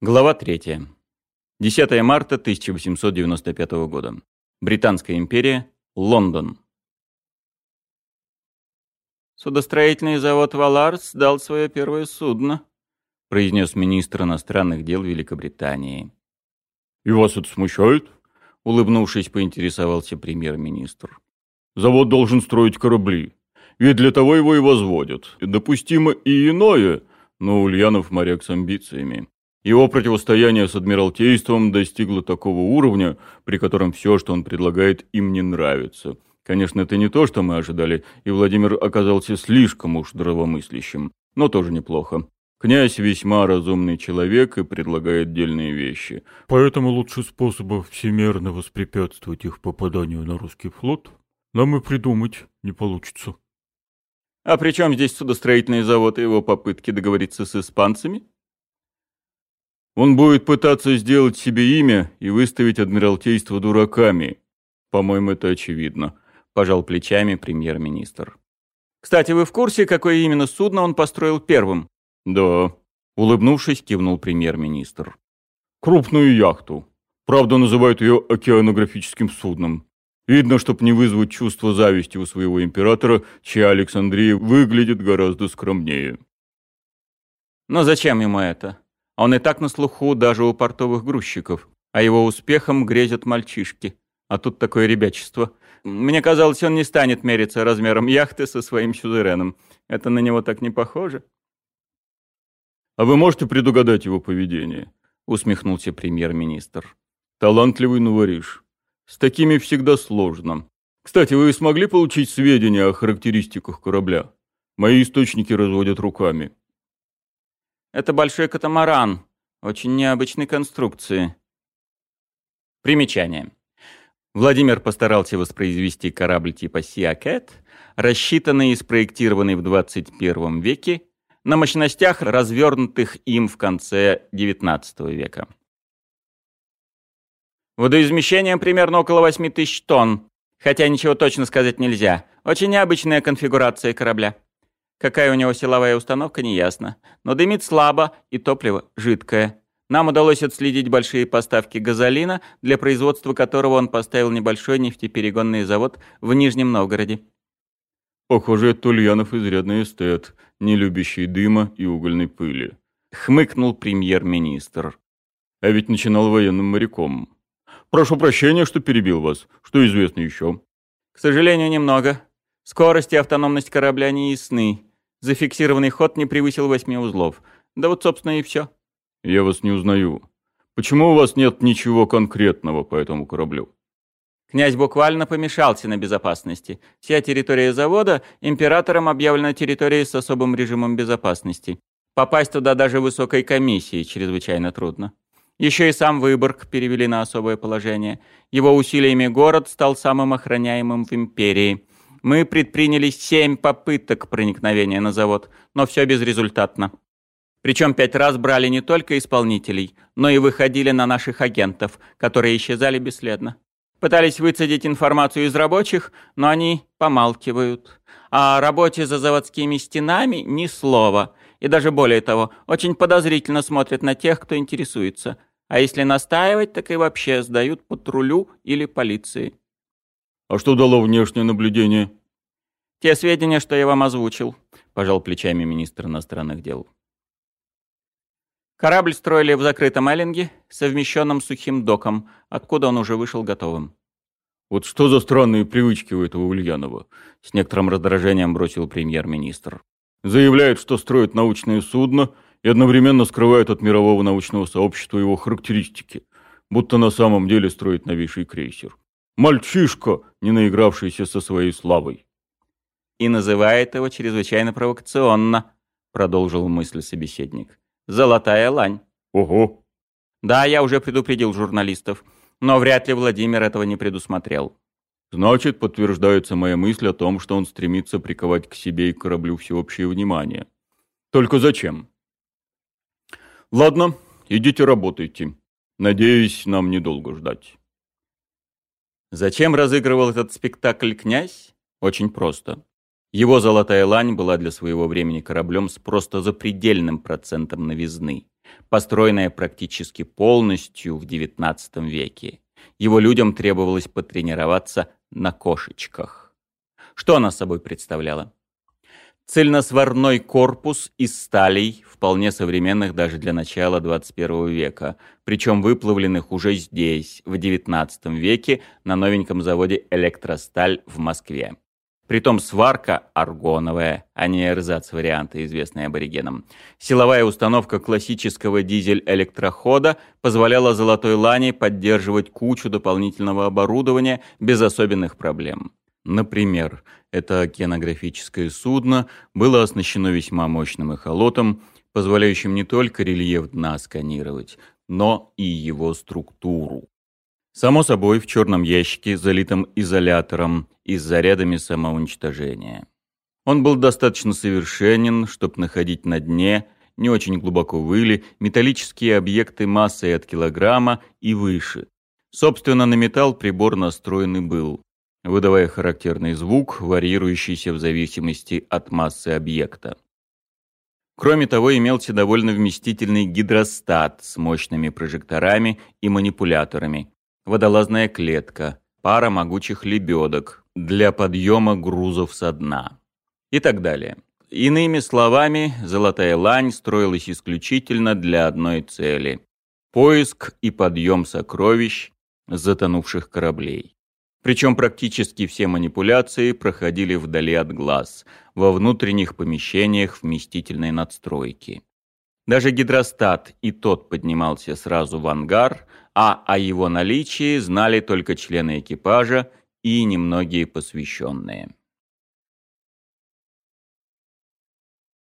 Глава 3. 10 марта 1895 года. Британская империя. Лондон. «Судостроительный завод «Валарс» дал свое первое судно», произнес министр иностранных дел Великобритании. «И вас это смущает?» Улыбнувшись, поинтересовался премьер-министр. «Завод должен строить корабли. Ведь для того его и возводят. Допустимо и иное, но Ульянов моряк с амбициями. Его противостояние с Адмиралтейством достигло такого уровня, при котором все, что он предлагает, им не нравится. Конечно, это не то, что мы ожидали, и Владимир оказался слишком уж здравомыслящим, но тоже неплохо. Князь весьма разумный человек и предлагает дельные вещи. Поэтому лучший способ всемерно воспрепятствовать их попаданию на русский флот нам и придумать не получится. А при чем здесь судостроительный завод и его попытки договориться с испанцами? Он будет пытаться сделать себе имя и выставить Адмиралтейство дураками. По-моему, это очевидно. Пожал плечами премьер-министр. Кстати, вы в курсе, какое именно судно он построил первым? Да. Улыбнувшись, кивнул премьер-министр. Крупную яхту. Правда, называют ее океанографическим судном. Видно, чтоб не вызвать чувство зависти у своего императора, чья Александрия выглядит гораздо скромнее. Но зачем ему это? Он и так на слуху даже у портовых грузчиков. А его успехом грезят мальчишки. А тут такое ребячество. Мне казалось, он не станет мериться размером яхты со своим сюзереном. Это на него так не похоже. «А вы можете предугадать его поведение?» — усмехнулся премьер-министр. «Талантливый новориш. С такими всегда сложно. Кстати, вы смогли получить сведения о характеристиках корабля? Мои источники разводят руками». Это большой катамаран, очень необычной конструкции. Примечание. Владимир постарался воспроизвести корабль типа Сиакет, рассчитанный и спроектированный в 21 веке, на мощностях, развернутых им в конце XIX века. Водоизмещением примерно около 8 тысяч тонн, хотя ничего точно сказать нельзя. Очень необычная конфигурация корабля. Какая у него силовая установка, неясно. Но дымит слабо, и топливо жидкое. Нам удалось отследить большие поставки газолина, для производства которого он поставил небольшой нефтеперегонный завод в Нижнем Новгороде. «Похоже, это Ульянов изрядный эстет, не любящий дыма и угольной пыли», — хмыкнул премьер-министр. «А ведь начинал военным моряком. Прошу прощения, что перебил вас. Что известно еще?» «К сожалению, немного. Скорость и автономность корабля не ясны. Зафиксированный ход не превысил восьми узлов. Да вот, собственно, и все. Я вас не узнаю. Почему у вас нет ничего конкретного по этому кораблю? Князь буквально помешался на безопасности. Вся территория завода императором объявлена территорией с особым режимом безопасности. Попасть туда даже высокой комиссии чрезвычайно трудно. Еще и сам Выборг перевели на особое положение. Его усилиями город стал самым охраняемым в империи. Мы предприняли семь попыток проникновения на завод, но все безрезультатно. Причем пять раз брали не только исполнителей, но и выходили на наших агентов, которые исчезали бесследно. Пытались выцедить информацию из рабочих, но они помалкивают. А о работе за заводскими стенами ни слова. И даже более того, очень подозрительно смотрят на тех, кто интересуется. А если настаивать, так и вообще сдают патрулю или полиции. А что дало внешнее наблюдение? Те сведения, что я вам озвучил, пожал плечами министр иностранных дел. Корабль строили в закрытом эллинге, совмещенном с сухим доком, откуда он уже вышел готовым. «Вот что за странные привычки у этого Ульянова?» — с некоторым раздражением бросил премьер-министр. «Заявляет, что строит научное судно и одновременно скрывает от мирового научного сообщества его характеристики, будто на самом деле строит новейший крейсер. Мальчишка, не наигравшийся со своей славой. И называет его чрезвычайно провокационно, продолжил мысль собеседник. Золотая лань. Ого. Да, я уже предупредил журналистов, но вряд ли Владимир этого не предусмотрел. Значит, подтверждается моя мысль о том, что он стремится приковать к себе и кораблю всеобщее внимание. Только зачем? Ладно, идите работайте. Надеюсь, нам недолго ждать. Зачем разыгрывал этот спектакль князь? Очень просто. Его «Золотая лань» была для своего времени кораблем с просто запредельным процентом новизны. построенное практически полностью в XIX веке. Его людям требовалось потренироваться на кошечках. Что она собой представляла? Цельносварной корпус из сталей, вполне современных даже для начала 21 века, причем выплавленных уже здесь, в 19 веке, на новеньком заводе «Электросталь» в Москве. Притом сварка аргоновая, а не эрзац-варианты, известные аборигенам. Силовая установка классического дизель-электрохода позволяла «Золотой Лане» поддерживать кучу дополнительного оборудования без особенных проблем. Например, это океанографическое судно было оснащено весьма мощным эхолотом, позволяющим не только рельеф дна сканировать, но и его структуру. Само собой, в черном ящике, залитом изолятором и с зарядами самоуничтожения. Он был достаточно совершенен, чтобы находить на дне, не очень глубоко выли, металлические объекты массой от килограмма и выше. Собственно, на металл прибор настроен и был выдавая характерный звук, варьирующийся в зависимости от массы объекта. Кроме того, имелся довольно вместительный гидростат с мощными прожекторами и манипуляторами, водолазная клетка, пара могучих лебедок для подъема грузов со дна и так далее. Иными словами, «Золотая лань» строилась исключительно для одной цели – поиск и подъем сокровищ затонувших кораблей. Причем практически все манипуляции проходили вдали от глаз, во внутренних помещениях вместительной надстройки. Даже гидростат и тот поднимался сразу в ангар, а о его наличии знали только члены экипажа и немногие посвященные.